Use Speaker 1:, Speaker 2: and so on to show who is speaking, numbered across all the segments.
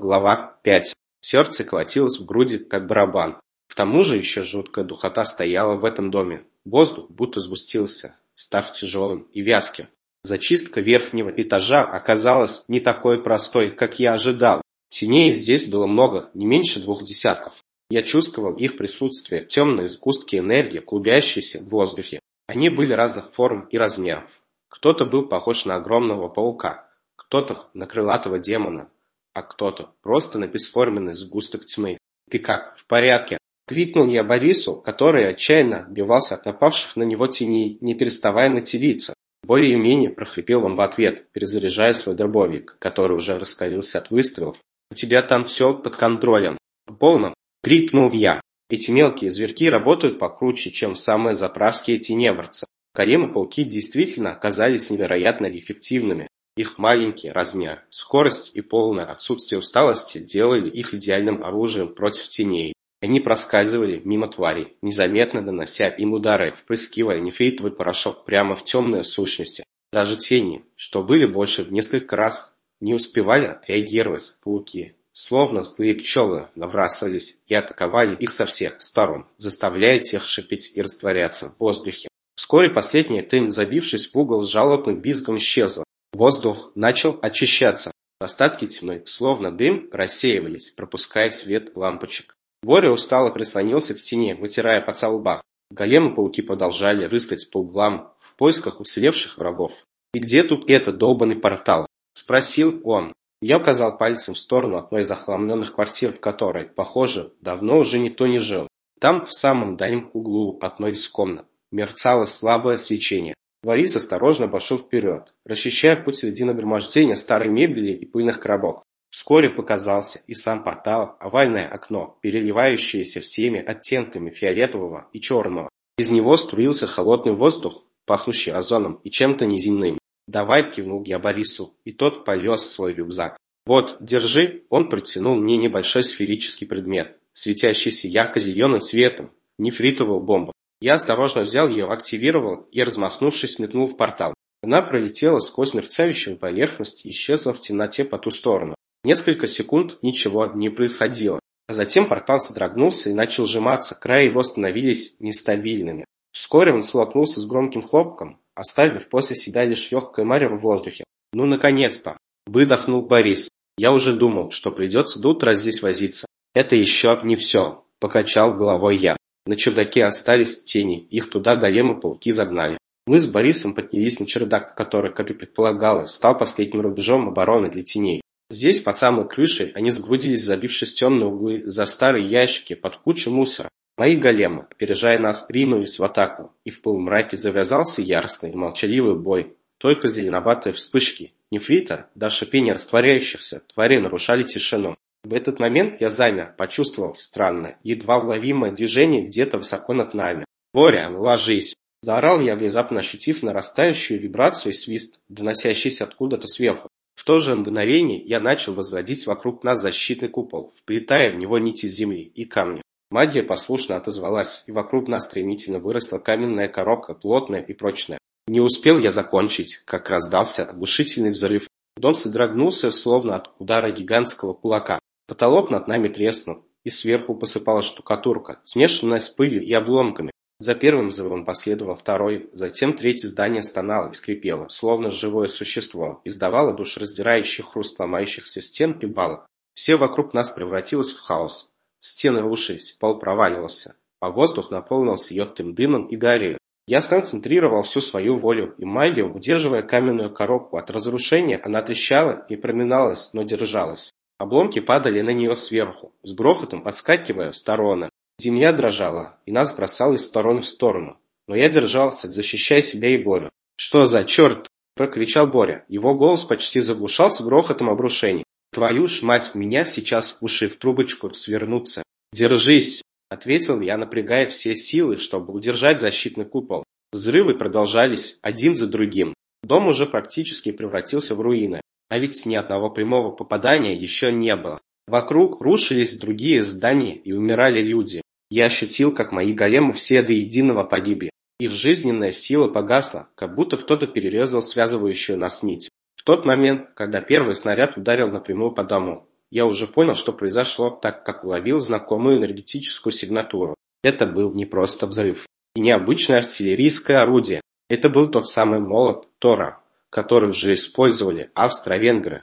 Speaker 1: Глава 5. Сердце колотилось в груди, как барабан. К тому же еще жуткая духота стояла в этом доме. Воздух будто сгустился, став тяжелым и вязким. Зачистка верхнего этажа оказалась не такой простой, как я ожидал. Теней здесь было много, не меньше двух десятков. Я чувствовал их присутствие, темные сгустки энергии, клубящиеся в воздухе. Они были разных форм и размеров. Кто-то был похож на огромного паука, кто-то на крылатого демона, а кто-то просто на бесформенный сгусток тьмы. «Ты как, в порядке?» — крикнул я Борису, который отчаянно отбивался от напавших на него теней, не переставая материться. Более-менее прохрипел он в ответ, перезаряжая свой дробовик, который уже раскалился от выстрелов. «У тебя там все под контролем». «Полно!» — крикнул я. Эти мелкие зверьки работают покруче, чем самые заправские теневрцы. Каремы-пауки действительно оказались невероятно эффективными. Их маленький размер, скорость и полное отсутствие усталости делали их идеальным оружием против теней. Они проскальзывали мимо тварей, незаметно донося им удары, впрыскивая нефритовый порошок прямо в темные сущности. Даже тени, что были больше в несколько раз, не успевали отреагировать пауки. Словно злые пчелы набрасывались и атаковали их со всех сторон, заставляя тех шипеть и растворяться в воздухе. Вскоре последняя тень, забившись в угол с жалобным визгом, исчезла. Воздух начал очищаться. Остатки тьмы, словно дым, рассеивались, пропуская свет лампочек. Боря устало прислонился к стене, вытирая поца лба. Големы-пауки продолжали рыскать по углам в поисках уцелевших врагов. «И где тут этот долбанный портал?» – спросил он. Я указал пальцем в сторону одной из захламленных квартир, в которой, похоже, давно уже никто не жил. Там, в самом дальнем углу одной из комнат, мерцало слабое свечение. Борис осторожно пошел вперед, расчищая путь среди нагромождения старой мебели и пыльных коробок. Вскоре показался и сам портал, овальное окно, переливающееся всеми оттенками фиолетового и черного. Из него струился холодный воздух, пахнущий озоном и чем-то неземным. «Давай», — кивнул я Борису, и тот повез свой рюкзак. «Вот, держи», — он протянул мне небольшой сферический предмет, светящийся ярко-зеленым светом, нефритовую бомбу. Я осторожно взял ее, активировал и, размахнувшись, метнул в портал. Она пролетела сквозь мерцающую поверхность и исчезла в темноте по ту сторону. Несколько секунд ничего не происходило. А затем портал содрогнулся и начал сжиматься, края его становились нестабильными. Вскоре он столкнулся с громким хлопком, оставив после себя лишь легкое марево в воздухе. «Ну, наконец-то!» – выдохнул Борис. «Я уже думал, что придется до утра здесь возиться». «Это еще не все», – покачал головой я. На чердаке остались тени, их туда големы-пауки загнали. Мы с Борисом поднялись на чердак, который, как и предполагалось, стал последним рубежом обороны для теней. Здесь, под самой крышей, они сгрудились, забившись в темные углы, за старые ящики, под кучу мусора. Мои големы, опережая нас, ринулись в атаку, и в полумраке завязался яростный и молчаливый бой. Только зеленоватые вспышки нефрита, до шипения растворяющихся, твари нарушали тишину. В этот момент я замер, почувствовав странное, едва уловимое движение где-то высоко над нами. «Боря, ложись!» Заорал я, внезапно ощутив нарастающую вибрацию и свист, доносящийся откуда-то сверху. В то же мгновение я начал возводить вокруг нас защитный купол, вплетая в него нити земли и камня. Магия послушно отозвалась, и вокруг нас стремительно выросла каменная коробка, плотная и прочная. Не успел я закончить, как раздался оглушительный взрыв. Дом содрогнулся, словно от удара гигантского кулака. Потолок над нами треснул, и сверху посыпалась штукатурка, смешанная с пылью и обломками. За первым взрывом последовал второй, затем третье здание стонало и скрипело, словно живое существо, издавало душераздирающий хруст ломающихся стен и балок. Все вокруг нас превратилось в хаос. Стены рушились, пол проваливался, а воздух наполнился йодтым дымом и гарью. Я сконцентрировал всю свою волю и магию, удерживая каменную коробку. От разрушения она трещала и проминалась, но держалась. Обломки падали на нее сверху, с грохотом отскакивая в стороны. Земля дрожала, и нас бросало из стороны в сторону. Но я держался, защищая себя и Борю. «Что за черт?» – прокричал Боря. Его голос почти заглушался грохотом обрушений. «Твою ж мать, меня сейчас уши в трубочку свернутся!» «Держись!» – ответил я, напрягая все силы, чтобы удержать защитный купол. Взрывы продолжались один за другим. Дом уже практически превратился в руины. А ведь ни одного прямого попадания еще не было. Вокруг рушились другие здания и умирали люди. Я ощутил, как мои големы все до единого погибли. Их жизненная сила погасла, как будто кто-то перерезал связывающую нас нить. В тот момент, когда первый снаряд ударил напрямую по дому, Я уже понял, что произошло, так как уловил знакомую энергетическую сигнатуру. Это был не просто взрыв и необычное артиллерийское орудие. Это был тот самый молот Тора, который уже использовали австро-венгры.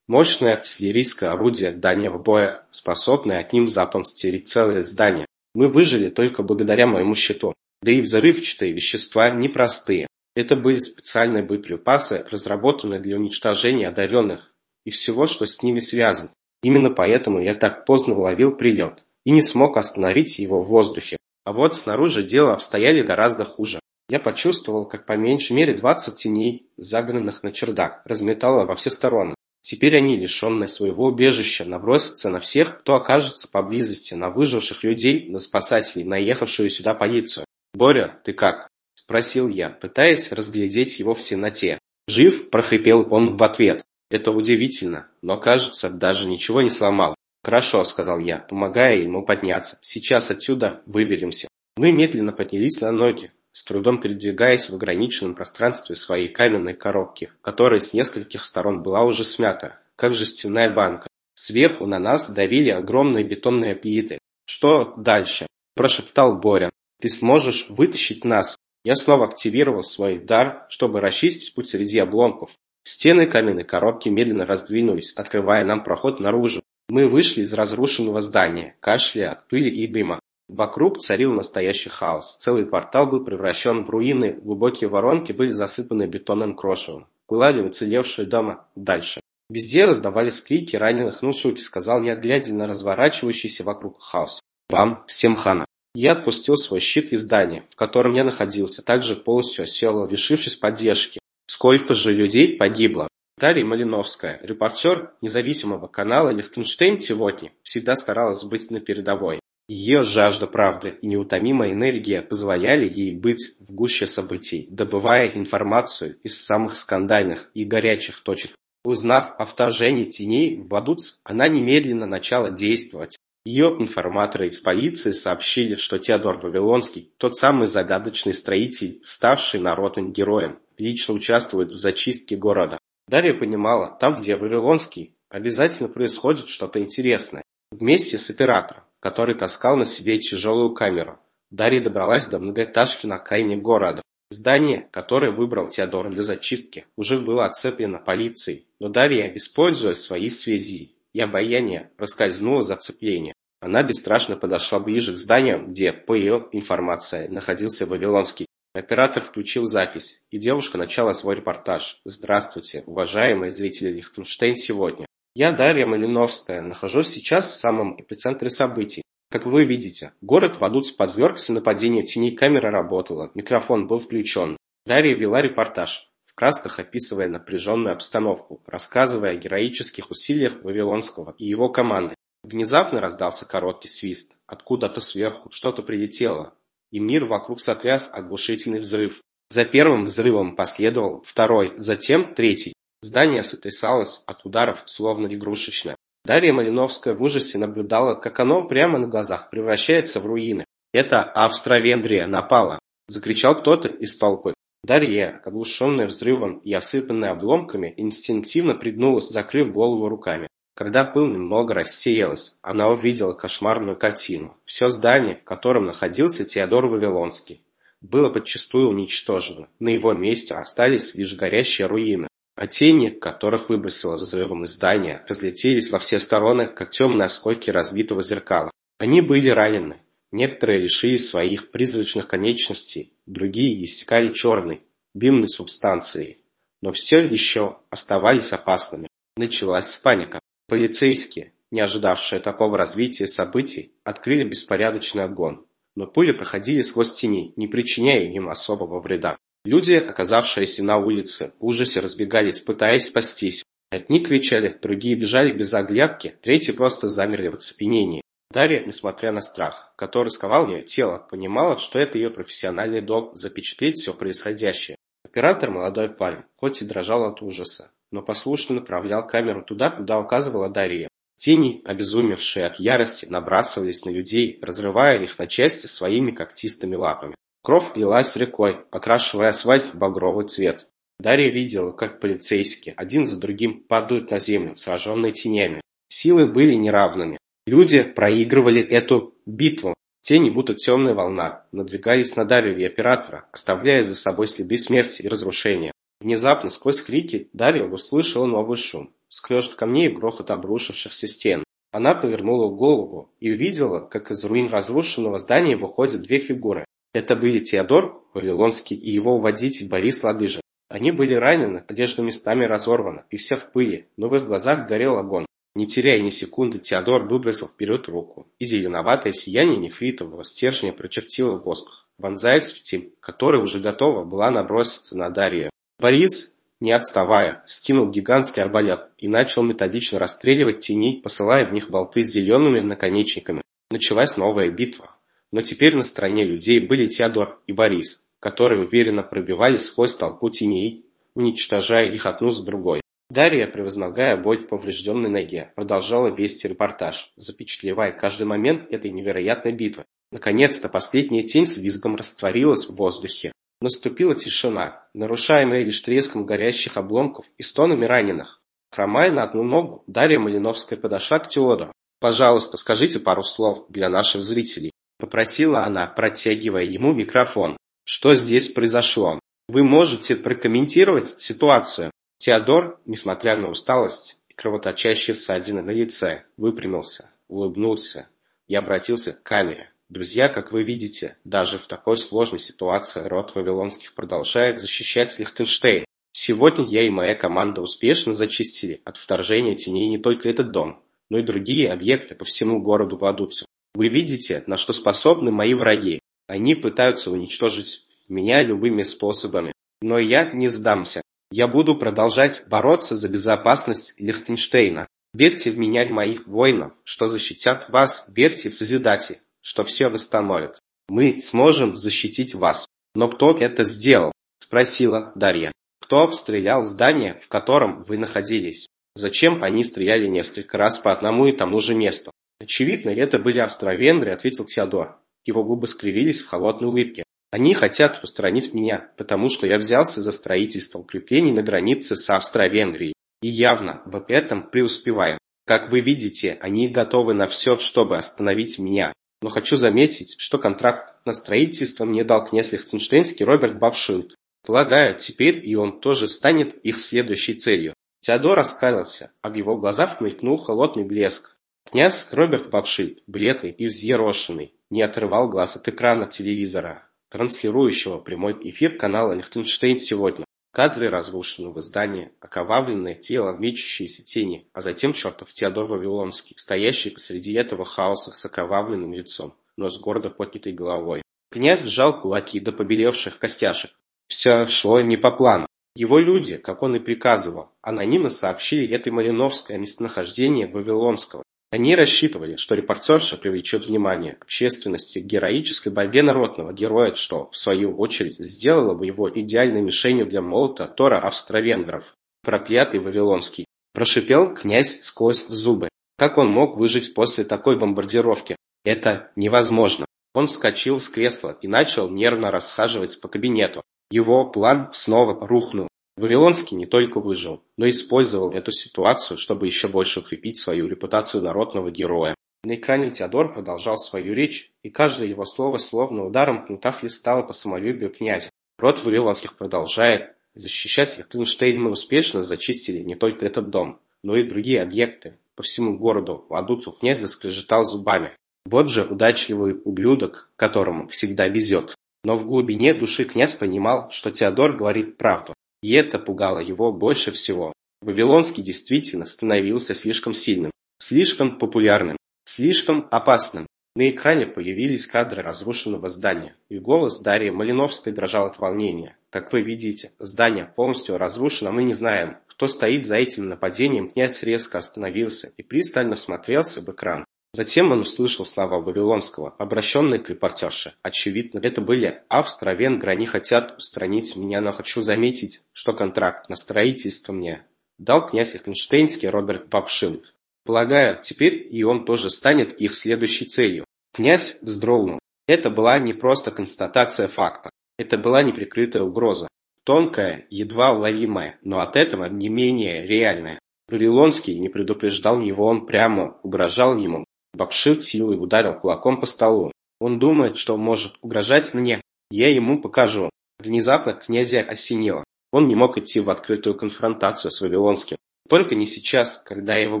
Speaker 1: Мощное артиллерийское орудие дальнего боя, способное одним залпом стереть целое здание. Мы выжили только благодаря моему щиту. Да и взрывчатые вещества непростые. Это были специальные боеприпасы, разработанные для уничтожения одаренных и всего, что с ними связано. Именно поэтому я так поздно уловил прилет и не смог остановить его в воздухе. А вот снаружи дело обстояли гораздо хуже. Я почувствовал, как по меньшей мере двадцать теней, загнанных на чердак, разметало во все стороны. Теперь они, лишенные своего убежища, набросятся на всех, кто окажется поблизости, на выживших людей, на спасателей, наехавшую сюда полицию. «Боря, ты как?» – спросил я, пытаясь разглядеть его в темноте. «Жив?» – прохрипел он в ответ. Это удивительно, но, кажется, даже ничего не сломал. «Хорошо», — сказал я, помогая ему подняться. «Сейчас отсюда выберемся». Мы медленно поднялись на ноги, с трудом передвигаясь в ограниченном пространстве своей каменной коробки, которая с нескольких сторон была уже смята, как жестяная банка. Сверху на нас давили огромные бетонные плиты. «Что дальше?» – прошептал Боря. «Ты сможешь вытащить нас?» Я снова активировал свой дар, чтобы расчистить путь среди обломков. Стены каменной коробки медленно раздвинулись, открывая нам проход наружу. Мы вышли из разрушенного здания, кашляя от пыли и дыма. Вокруг царил настоящий хаос. Целый квартал был превращен в руины, глубокие воронки были засыпаны бетонным крошевом. Пылали уцелевшие дома дальше. Везде раздавались крики раненых «ну суки», сказал я, глядя на разворачивающийся вокруг хаос. «Вам всем хана!» Я отпустил свой щит из здания, в котором я находился, также полностью осел, лишившись поддержки. Сколько же людей погибло? Дарья Малиновская, репортер независимого канала «Лихтенштейн сегодня», всегда старалась быть на передовой. Ее жажда правды и неутомимая энергия позволяли ей быть в гуще событий, добывая информацию из самых скандальных и горячих точек. Узнав о вторжении теней в Вадуц, она немедленно начала действовать. Ее информаторы из полиции сообщили, что Теодор Вавилонский, тот самый загадочный строитель, ставший народным героем, лично участвует в зачистке города. Дарья понимала, там, где Вавилонский, обязательно происходит что-то интересное. Вместе с оператором, который таскал на себе тяжелую камеру, Дарья добралась до многоэтажки на окраине города. Здание, которое выбрал Теодор для зачистки, уже было оцеплено полицией, но Дарья, используя свои связи и обаяние, проскользнула за цепление. Она бесстрашно подошла ближе к зданию, где, по ее информации, находился Вавилонский. Оператор включил запись, и девушка начала свой репортаж. Здравствуйте, уважаемые зрители Лихтенштейн сегодня. Я Дарья Малиновская, нахожусь сейчас в самом эпицентре событий. Как вы видите, город Вадуц подвергся нападению теней, камера работала, микрофон был включен. Дарья вела репортаж, в красках описывая напряженную обстановку, рассказывая о героических усилиях Вавилонского и его команды. Внезапно раздался короткий свист. Откуда-то сверху что-то прилетело и мир вокруг сотряс оглушительный взрыв. За первым взрывом последовал второй, затем третий. Здание сотрясалось от ударов, словно игрушечное. Дарья Малиновская в ужасе наблюдала, как оно прямо на глазах превращается в руины. «Это Австро-Венгрия напала!» – закричал кто-то из толпы. Дарья, оглушенная взрывом и осыпанная обломками, инстинктивно пригнулась, закрыв голову руками. Когда пыл немного рассеялась, она увидела кошмарную картину. Все здание, в котором находился Теодор Вавилонский, было подчастую уничтожено. На его месте остались лишь горящие руины, а тени, которых выбросило взрывом из здания, разлетелись во все стороны, как темные осколки разбитого зеркала. Они были ранены. Некоторые лишились своих призрачных конечностей, другие истекали черной, бимной субстанцией. Но все еще оставались опасными. Началась паника. Полицейские, не ожидавшие такого развития событий, открыли беспорядочный огонь, но пули проходили сквозь тени, не причиняя им особого вреда. Люди, оказавшиеся на улице, в ужасе разбегались, пытаясь спастись. Одни кричали, другие бежали без оглядки, третьи просто замерли в оцепенении. Дарья, несмотря на страх, который сковал ее тело, понимала, что это ее профессиональный долг запечатлеть все происходящее. Оператор, молодой парень, хоть и дрожал от ужаса, но послушно направлял камеру туда, куда указывала Дарья. Тени, обезумевшие от ярости, набрасывались на людей, разрывая их на части своими когтистыми лапами. Кровь лилась рекой, окрашивая асфальт в багровый цвет. Дарья видела, как полицейские один за другим падают на землю, сраженные тенями. Силы были неравными. Люди проигрывали эту битву. Тени, будто темная волна, надвигались на Дарью и оператора, оставляя за собой следы смерти и разрушения. Внезапно, сквозь крики, Дарья услышала новый шум, скрежет камней и грохот обрушившихся стен. Она повернула голову и увидела, как из руин разрушенного здания выходят две фигуры. Это были Теодор Вавилонский и его водитель Борис Ладыжин. Они были ранены, одежда местами разорвана, и вся в пыли, но в их глазах горел огонь. Не теряя ни секунды, Теодор выбросил вперед руку, и зеленоватое сияние нефритового стержня прочертило воздух, вонзаясь в тень, которая уже готова была наброситься на Дарью. Борис, не отставая, скинул гигантский арбалет и начал методично расстреливать теней, посылая в них болты с зелеными наконечниками. Началась новая битва. Но теперь на стороне людей были Теодор и Борис, которые уверенно пробивались сквозь толпу теней, уничтожая их одну с другой. Дарья, превозмогая боль в поврежденной ноге, продолжала вести репортаж, запечатлевая каждый момент этой невероятной битвы. Наконец-то последняя тень с визгом растворилась в воздухе. Наступила тишина, нарушаемая лишь треском горящих обломков и стонами раненых. Хромая на одну ногу, Дарья Малиновская подошла к Теодору. «Пожалуйста, скажите пару слов для наших зрителей. Попросила она, протягивая ему микрофон. Что здесь произошло? Вы можете прокомментировать ситуацию? Теодор, несмотря на усталость и кровоточащие ссадины на лице, выпрямился, улыбнулся и обратился к камере. Друзья, как вы видите, даже в такой сложной ситуации род Вавилонских продолжает защищать Лихтенштейн. Сегодня я и моя команда успешно зачистили от вторжения теней не только этот дом, но и другие объекты по всему городу Владуцу. Вы видите, на что способны мои враги. Они пытаются уничтожить меня любыми способами. Но я не сдамся. Я буду продолжать бороться за безопасность Лихтенштейна. Верьте в меня моих воинов, что защитят вас. Верьте в Созидателя, что все восстановит. Мы сможем защитить вас. Но кто это сделал? Спросила Дарья. Кто обстрелял здание, в котором вы находились? Зачем они стреляли несколько раз по одному и тому же месту? «Очевидно, это были австро-венгры», — ответил Теодор. Его губы скривились в холодной улыбке. «Они хотят устранить меня, потому что я взялся за строительство укреплений на границе с Австро-Венгрией. И явно в этом преуспеваю. Как вы видите, они готовы на все, чтобы остановить меня. Но хочу заметить, что контракт на строительство мне дал князь Лихтенштейнский Роберт Бавшильд. Полагаю, теперь и он тоже станет их следующей целью. Теодор раскаялся, а в его глазах мелькнул холодный блеск. Князь Роберт Бакшит, бледный и взъерошенный, не отрывал глаз от экрана телевизора, транслирующего прямой эфир канала «Лихтенштейн сегодня». Кадры разрушенного здания, окровавленное тело, мечущиеся тени, а затем чертов Теодор Вавилонский, стоящий посреди этого хаоса с окровавленным лицом, но с гордо поднятой головой. Князь сжал кулаки до побелевших костяшек. Все шло не по плану. Его люди, как он и приказывал, анонимно сообщили этой Малиновской о местонахождении Вавилонского, они рассчитывали, что репортерша привлечет внимание общественности к героической борьбе народного героя, что, в свою очередь, сделало бы его идеальной мишенью для молота Тора австро-венгров. Проклятый Вавилонский. Прошипел князь сквозь зубы. Как он мог выжить после такой бомбардировки? Это невозможно. Он вскочил с кресла и начал нервно расхаживать по кабинету. Его план снова рухнул. Вавилонский не только выжил, но и использовал эту ситуацию, чтобы еще больше укрепить свою репутацию народного героя. На экране Теодор продолжал свою речь, и каждое его слово словно ударом кнута хлестало по самолюбию князя. Род Вавилонских продолжает защищать Лихтенштейн мы успешно зачистили не только этот дом, но и другие объекты. По всему городу Ладуцу князь заскрежетал зубами. Вот же удачливый ублюдок, которому всегда везет. Но в глубине души князь понимал, что Теодор говорит правду. И это пугало его больше всего. Вавилонский действительно становился слишком сильным, слишком популярным, слишком опасным. На экране появились кадры разрушенного здания, и голос Дарьи Малиновской дрожал от волнения. Как вы видите, здание полностью разрушено, мы не знаем, кто стоит за этим нападением. Князь резко остановился и пристально смотрелся в экран. Затем он услышал слова Вавилонского, обращенные к репортерше. Очевидно, это были австро-венгры, они хотят устранить меня, но хочу заметить, что контракт на строительство мне дал князь Лихтенштейнский Роберт Бабшилд. Полагаю, теперь и он тоже станет их следующей целью. Князь вздрогнул. Это была не просто констатация факта. Это была неприкрытая угроза. Тонкая, едва уловимая, но от этого не менее реальная. Вавилонский не предупреждал его, он прямо угрожал ему. Бабшир силой ударил кулаком по столу. Он думает, что может угрожать мне. Я ему покажу. Внезапно князя осенило. Он не мог идти в открытую конфронтацию с Вавилонским. Только не сейчас, когда его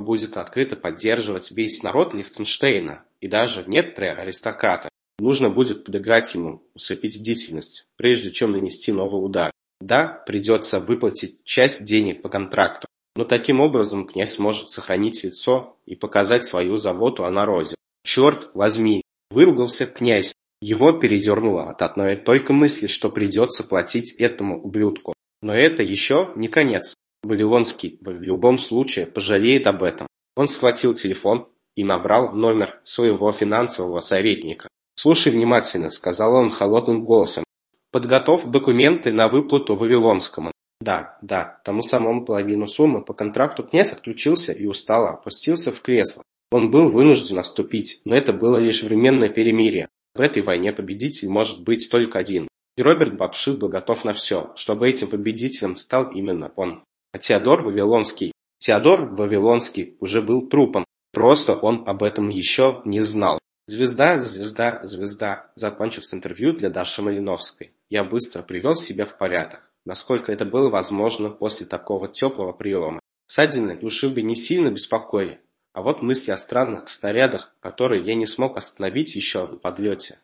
Speaker 1: будет открыто поддерживать весь народ Лихтенштейна и даже некоторые аристократы. Нужно будет подыграть ему, усыпить бдительность, прежде чем нанести новый удар. Да, придется выплатить часть денег по контракту, но таким образом князь может сохранить лицо и показать свою заботу о народе. Черт возьми, выругался князь. Его передернуло от одной только мысли, что придется платить этому ублюдку. Но это еще не конец. Вавилонский в любом случае пожалеет об этом. Он схватил телефон и набрал номер своего финансового советника. «Слушай внимательно», — сказал он холодным голосом. «Подготовь документы на выплату Вавилонскому». Да, да, тому самому половину суммы по контракту князь отключился и устало опустился в кресло. Он был вынужден отступить, но это было лишь временное перемирие. В этой войне победитель может быть только один. И Роберт Бабшир был готов на все, чтобы этим победителем стал именно он. А Теодор Вавилонский. Теодор Вавилонский уже был трупом, просто он об этом еще не знал. Звезда, звезда, звезда. Закончив с интервью для Даши Малиновской, я быстро привел себя в порядок, насколько это было возможно после такого теплого приема. Ссадины души бы не сильно беспокоили, а вот мысли о странных снарядах, которые я не смог остановить еще на подлете,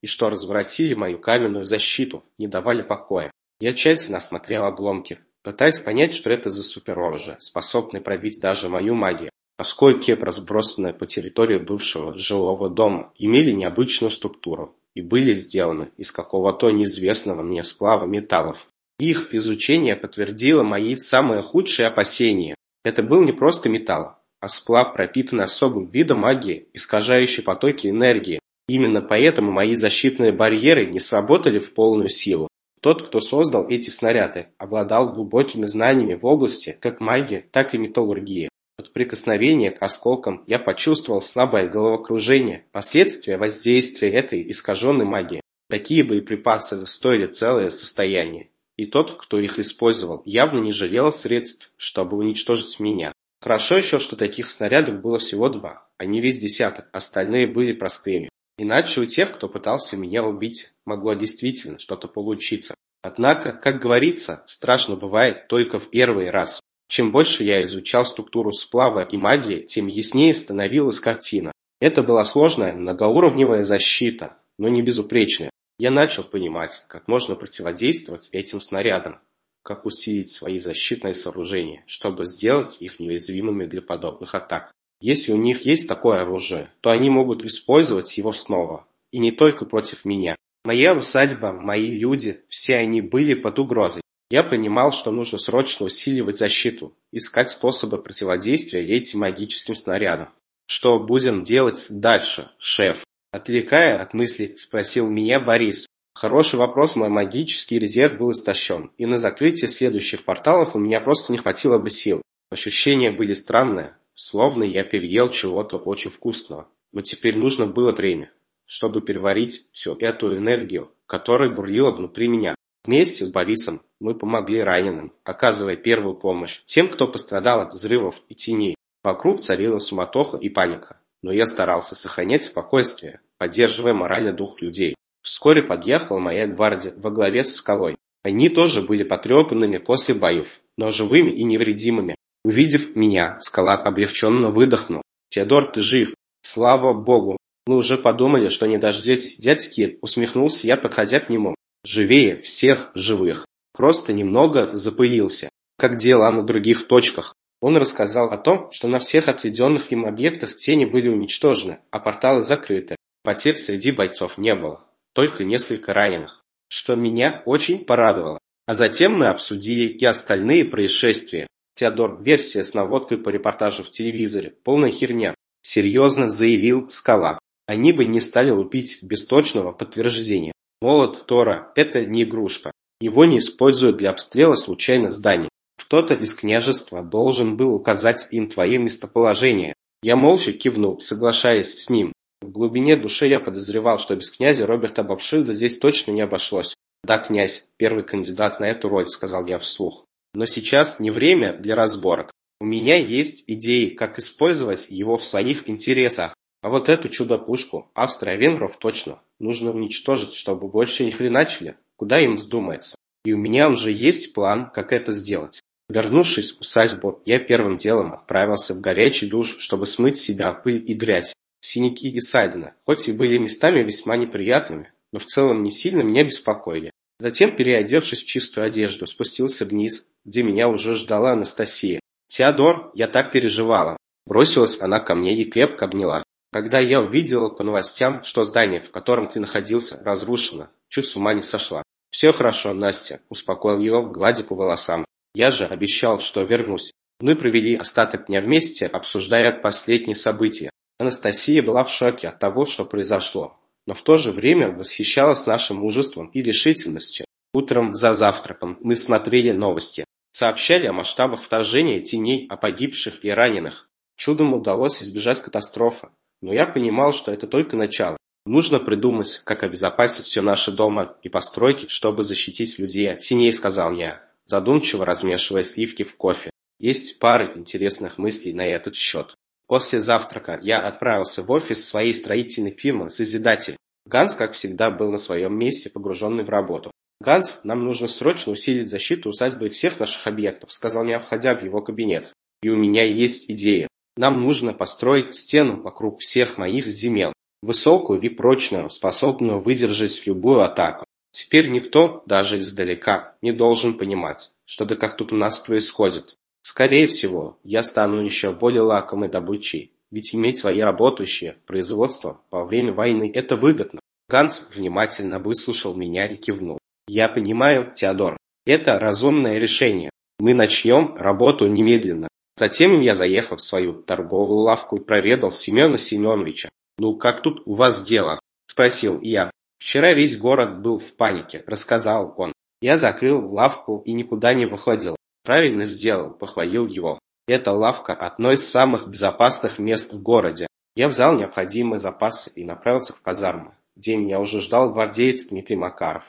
Speaker 1: и что разворотили мою каменную защиту, не давали покоя. Я тщательно осмотрел обломки, пытаясь понять, что это за супероружие, способное пробить даже мою магию. Осколки, разбросанные по территории бывшего жилого дома, имели необычную структуру и были сделаны из какого-то неизвестного мне сплава металлов. Их изучение подтвердило мои самые худшие опасения. Это был не просто металл, а сплав, пропитанный особым видом магии, искажающий потоки энергии. Именно поэтому мои защитные барьеры не сработали в полную силу. Тот, кто создал эти снаряды, обладал глубокими знаниями в области как магии, так и металлургии. От прикосновения к осколкам я почувствовал слабое головокружение, последствия воздействия этой искаженной магии. Такие боеприпасы стоили целое состояние. И тот, кто их использовал, явно не жалел средств, чтобы уничтожить меня. Хорошо еще, что таких снарядов было всего два, а не весь десяток, остальные были проскреми. Иначе у тех, кто пытался меня убить, могло действительно что-то получиться. Однако, как говорится, страшно бывает только в первый раз. Чем больше я изучал структуру сплава и магии, тем яснее становилась картина. Это была сложная многоуровневая защита, но не безупречная. Я начал понимать, как можно противодействовать этим снарядам, как усилить свои защитные сооружения, чтобы сделать их неуязвимыми для подобных атак. Если у них есть такое оружие, то они могут использовать его снова. И не только против меня. Моя усадьба, мои люди, все они были под угрозой. Я понимал, что нужно срочно усиливать защиту, искать способы противодействия этим магическим снарядам. Что будем делать дальше, шеф? Отвлекая от мыслей, спросил меня Борис. Хороший вопрос, мой магический резерв был истощен, и на закрытие следующих порталов у меня просто не хватило бы сил. Ощущения были странные, словно я переел чего-то очень вкусного. Но теперь нужно было время, чтобы переварить всю эту энергию, которая бурлила внутри меня. Вместе с Борисом мы помогли раненым, оказывая первую помощь тем, кто пострадал от взрывов и теней. Вокруг царила суматоха и паника, но я старался сохранять спокойствие, поддерживая моральный дух людей. Вскоре подъехала моя гвардия во главе с скалой. Они тоже были потрепанными после боев, но живыми и невредимыми. Увидев меня, скала облегченно выдохнул. «Теодор, ты жив! Слава богу! Мы уже подумали, что не дождетесь дядьки!» Усмехнулся я, подходя к нему. «Живее всех живых!» Просто немного запылился. Как дела на других точках? Он рассказал о том, что на всех отведенных им объектах тени были уничтожены, а порталы закрыты. Потерь среди бойцов не было, только несколько раненых, что меня очень порадовало. А затем мы обсудили и остальные происшествия. Теодор, версия с наводкой по репортажу в телевизоре, полная херня, серьезно заявил Скала. Они бы не стали лупить без точного подтверждения. Молот Тора – это не игрушка. Его не используют для обстрела случайных зданий. Кто-то из княжества должен был указать им твое местоположение. Я молча кивнул, соглашаясь с ним. В глубине души я подозревал, что без князя Роберта Бабшильда здесь точно не обошлось. «Да, князь, первый кандидат на эту роль», — сказал я вслух. «Но сейчас не время для разборок. У меня есть идеи, как использовать его в своих интересах. А вот эту чудо-пушку австро-венгров точно нужно уничтожить, чтобы больше не хреначили, куда им вздумается. И у меня уже есть план, как это сделать. Вернувшись в усадьбу, я первым делом отправился в горячий душ, чтобы смыть с себя пыль и грязь. Синяки и ссадины, хоть и были местами весьма неприятными, но в целом не сильно меня беспокоили. Затем, переодевшись в чистую одежду, спустился вниз, где меня уже ждала Анастасия. «Теодор, я так переживала!» Бросилась она ко мне и крепко обняла. Когда я увидела по новостям, что здание, в котором ты находился, разрушено, чуть с ума не сошла. «Все хорошо, Настя», – успокоил его, гладя по волосам. «Я же обещал, что вернусь». Мы провели остаток дня вместе, обсуждая последние события. Анастасия была в шоке от того, что произошло, но в то же время восхищалась нашим мужеством и решительностью. Утром за завтраком мы смотрели новости. Сообщали о масштабах вторжения теней, о погибших и раненых. Чудом удалось избежать катастрофы. Но я понимал, что это только начало. Нужно придумать, как обезопасить все наши дома и постройки, чтобы защитить людей от теней, сказал я, задумчиво размешивая сливки в кофе. Есть пара интересных мыслей на этот счет. После завтрака я отправился в офис своей строительной фирмы «Созидатель». Ганс, как всегда, был на своем месте, погруженный в работу. «Ганс, нам нужно срочно усилить защиту усадьбы всех наших объектов», сказал я, входя в его кабинет. «И у меня есть идея. Нам нужно построить стену вокруг всех моих земель, высокую и прочную, способную выдержать любую атаку. Теперь никто, даже издалека, не должен понимать, что как тут у нас происходит. Скорее всего, я стану еще более лакомой добычей, ведь иметь свои работающие производства во время войны – это выгодно. Ганс внимательно выслушал меня и кивнул. Я понимаю, Теодор, это разумное решение. Мы начнем работу немедленно. Затем я заехал в свою торговую лавку и проведал Семена Семеновича. «Ну, как тут у вас дело?» – спросил я. «Вчера весь город был в панике», – рассказал он. Я закрыл лавку и никуда не выходил. Правильно сделал, похвалил его. Эта лавка – одно из самых безопасных мест в городе. Я взял необходимые запасы и направился в казарму, где меня уже ждал гвардеец Дмитрий Макаров,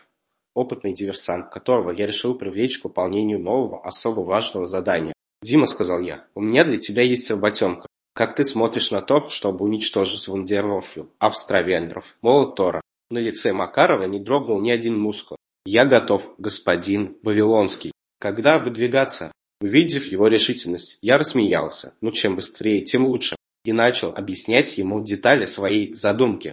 Speaker 1: опытный диверсант, которого я решил привлечь к выполнению нового, особо важного задания. «Дима», – сказал я, – «у меня для тебя есть работенка. Как ты смотришь на то, чтобы уничтожить вундервафлю, австро-венгров, молот Тора?» На лице Макарова не дрогнул ни один мускул. «Я готов, господин Вавилонский». Когда выдвигаться? Увидев его решительность, я рассмеялся, ну чем быстрее, тем лучше, и начал объяснять ему детали своей задумки.